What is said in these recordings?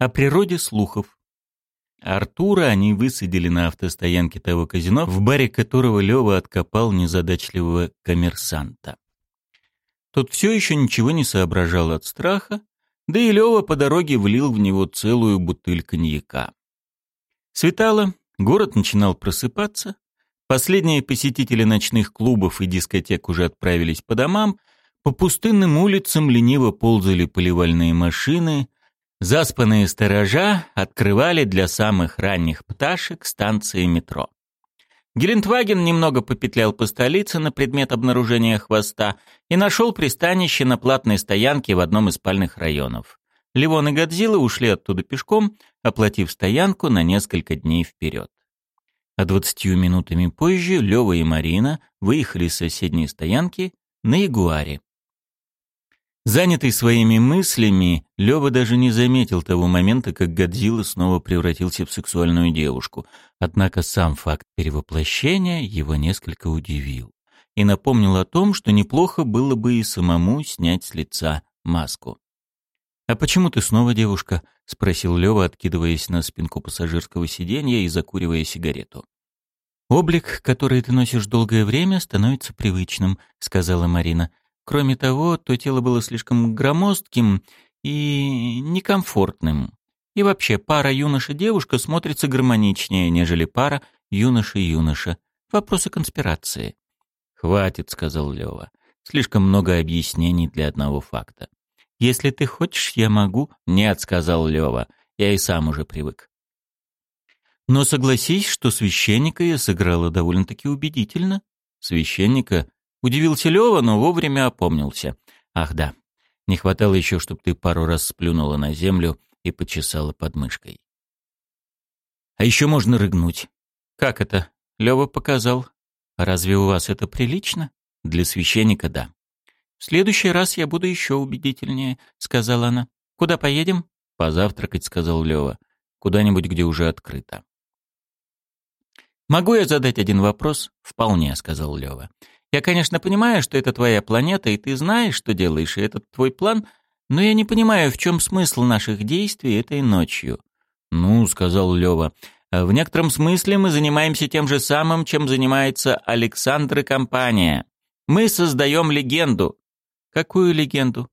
О природе слухов. Артура они высадили на автостоянке того казино, в баре которого Лёва откопал незадачливого коммерсанта. Тот все еще ничего не соображал от страха, да и Лёва по дороге влил в него целую бутыль коньяка. Светало, город начинал просыпаться, последние посетители ночных клубов и дискотек уже отправились по домам, по пустынным улицам лениво ползали поливальные машины — Заспанные сторожа открывали для самых ранних пташек станции метро. Гелендваген немного попетлял по столице на предмет обнаружения хвоста и нашел пристанище на платной стоянке в одном из спальных районов. Ливон и Годзилла ушли оттуда пешком, оплатив стоянку на несколько дней вперед. А двадцатью минутами позже Лёва и Марина выехали с соседней стоянки на Ягуаре. Занятый своими мыслями, Лёва даже не заметил того момента, как Годзилла снова превратился в сексуальную девушку. Однако сам факт перевоплощения его несколько удивил и напомнил о том, что неплохо было бы и самому снять с лица маску. «А почему ты снова девушка?» — спросил Лёва, откидываясь на спинку пассажирского сиденья и закуривая сигарету. «Облик, который ты носишь долгое время, становится привычным», — сказала Марина. Кроме того, то тело было слишком громоздким и некомфортным. И вообще, пара юноша-девушка смотрится гармоничнее, нежели пара юноша-юноша. Вопросы конспирации. «Хватит», — сказал Лёва. «Слишком много объяснений для одного факта». «Если ты хочешь, я могу». «Нет», — сказал Лёва. «Я и сам уже привык». «Но согласись, что священника я сыграла довольно-таки убедительно». «Священника?» Удивился Лёва, но вовремя опомнился. Ах да, не хватало еще, чтобы ты пару раз сплюнула на землю и почесала подмышкой. А еще можно рыгнуть. Как это? Лёва показал. Разве у вас это прилично? Для священника — да. В следующий раз я буду еще убедительнее, сказала она. Куда поедем? Позавтракать, сказал Лёва. Куда-нибудь, где уже открыто. «Могу я задать один вопрос?» «Вполне», — сказал Лёва. Я, конечно, понимаю, что это твоя планета, и ты знаешь, что делаешь, и это твой план, но я не понимаю, в чем смысл наших действий этой ночью». «Ну», — сказал Лёва, — «в некотором смысле мы занимаемся тем же самым, чем занимается Александр и компания. Мы создаем легенду». «Какую легенду?»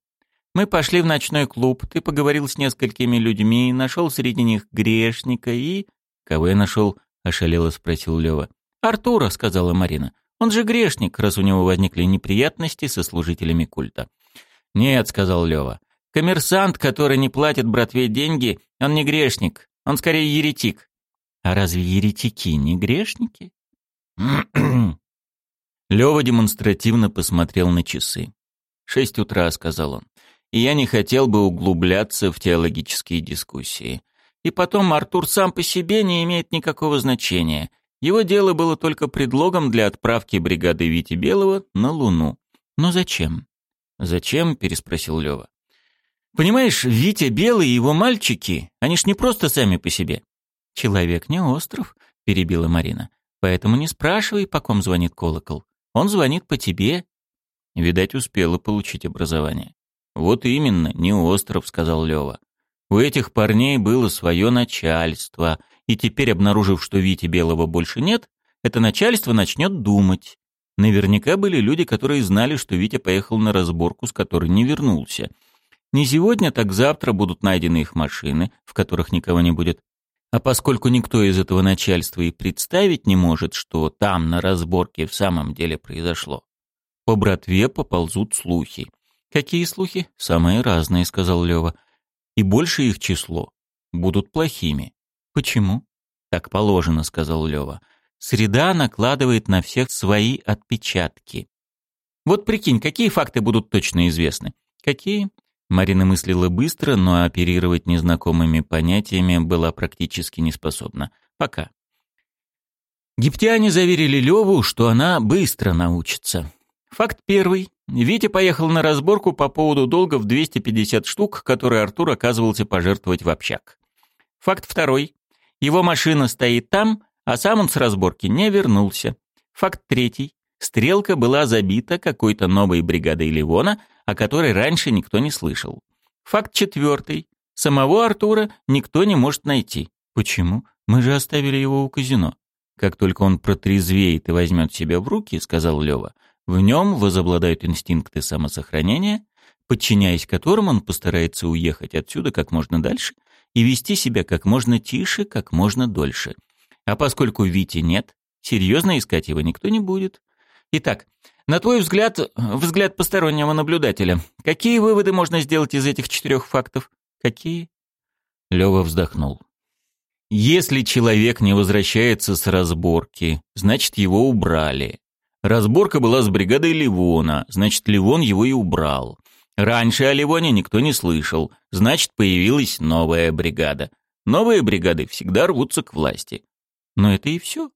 «Мы пошли в ночной клуб, ты поговорил с несколькими людьми, нашел среди них грешника и...» «Кого я нашел?» — ошалело спросил Лёва. «Артура», — сказала Марина. Он же грешник, раз у него возникли неприятности со служителями культа. «Нет», — сказал Лёва. «Коммерсант, который не платит братве деньги, он не грешник. Он скорее еретик». «А разве еретики не грешники?» Лёва демонстративно посмотрел на часы. «Шесть утра», — сказал он. «И я не хотел бы углубляться в теологические дискуссии. И потом Артур сам по себе не имеет никакого значения. Его дело было только предлогом для отправки бригады Вити Белого на Луну. Но зачем? «Зачем?» — переспросил Лёва. «Понимаешь, Витя Белый и его мальчики, они ж не просто сами по себе». «Человек не остров», — перебила Марина. «Поэтому не спрашивай, по ком звонит колокол. Он звонит по тебе». Видать, успела получить образование. «Вот именно, не остров», — сказал Лёва. «У этих парней было свое начальство, и теперь, обнаружив, что Вити Белого больше нет, это начальство начнет думать. Наверняка были люди, которые знали, что Витя поехал на разборку, с которой не вернулся. Не сегодня, так завтра будут найдены их машины, в которых никого не будет. А поскольку никто из этого начальства и представить не может, что там на разборке в самом деле произошло, по братве поползут слухи. «Какие слухи?» «Самые разные», — сказал Лёва. «И больше их число будут плохими. «Почему?» «Так положено», — сказал Лёва. «Среда накладывает на всех свои отпечатки». «Вот прикинь, какие факты будут точно известны?» «Какие?» Марина мыслила быстро, но оперировать незнакомыми понятиями была практически не способна. Пока. Египтяне заверили Леву, что она быстро научится. Факт первый. Витя поехал на разборку по поводу долга в 250 штук, которые Артур оказывался пожертвовать в общак. Факт второй. Его машина стоит там, а сам он с разборки не вернулся. Факт третий. Стрелка была забита какой-то новой бригадой Ливона, о которой раньше никто не слышал. Факт четвертый. Самого Артура никто не может найти. Почему? Мы же оставили его у казино. Как только он протрезвеет и возьмет себя в руки, сказал Лева, в нем возобладают инстинкты самосохранения, подчиняясь которым он постарается уехать отсюда как можно дальше и вести себя как можно тише, как можно дольше. А поскольку Вити нет, серьезно искать его никто не будет. Итак, на твой взгляд, взгляд постороннего наблюдателя, какие выводы можно сделать из этих четырех фактов? Какие? Лева вздохнул. Если человек не возвращается с разборки, значит его убрали. Разборка была с бригадой Ливона, значит Ливон его и убрал. Раньше о Ливоне никто не слышал, значит появилась новая бригада. Новые бригады всегда рвутся к власти. Но это и все.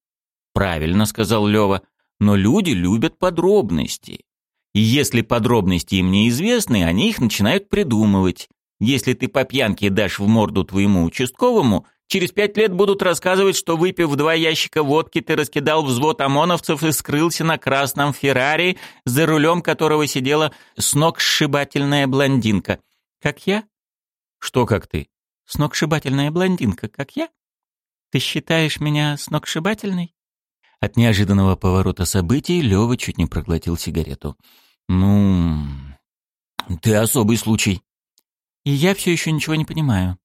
Правильно сказал Лева. Но люди любят подробности. И если подробности им неизвестны, они их начинают придумывать. Если ты по пьянке дашь в морду твоему участковому, через пять лет будут рассказывать, что выпив два ящика водки, ты раскидал взвод ОМОНовцев и скрылся на красном Феррари, за рулем которого сидела сногсшибательная блондинка. Как я? Что как ты? Сногсшибательная блондинка, как я? Ты считаешь меня сногсшибательной? От неожиданного поворота событий Лёва чуть не проглотил сигарету. Ну, ты особый случай. И я все еще ничего не понимаю.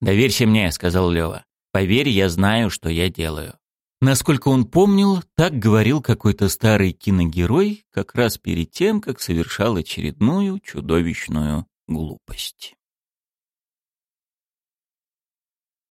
«Доверься мне», — сказал Лева. «Поверь, я знаю, что я делаю». Насколько он помнил, так говорил какой-то старый киногерой как раз перед тем, как совершал очередную чудовищную глупость.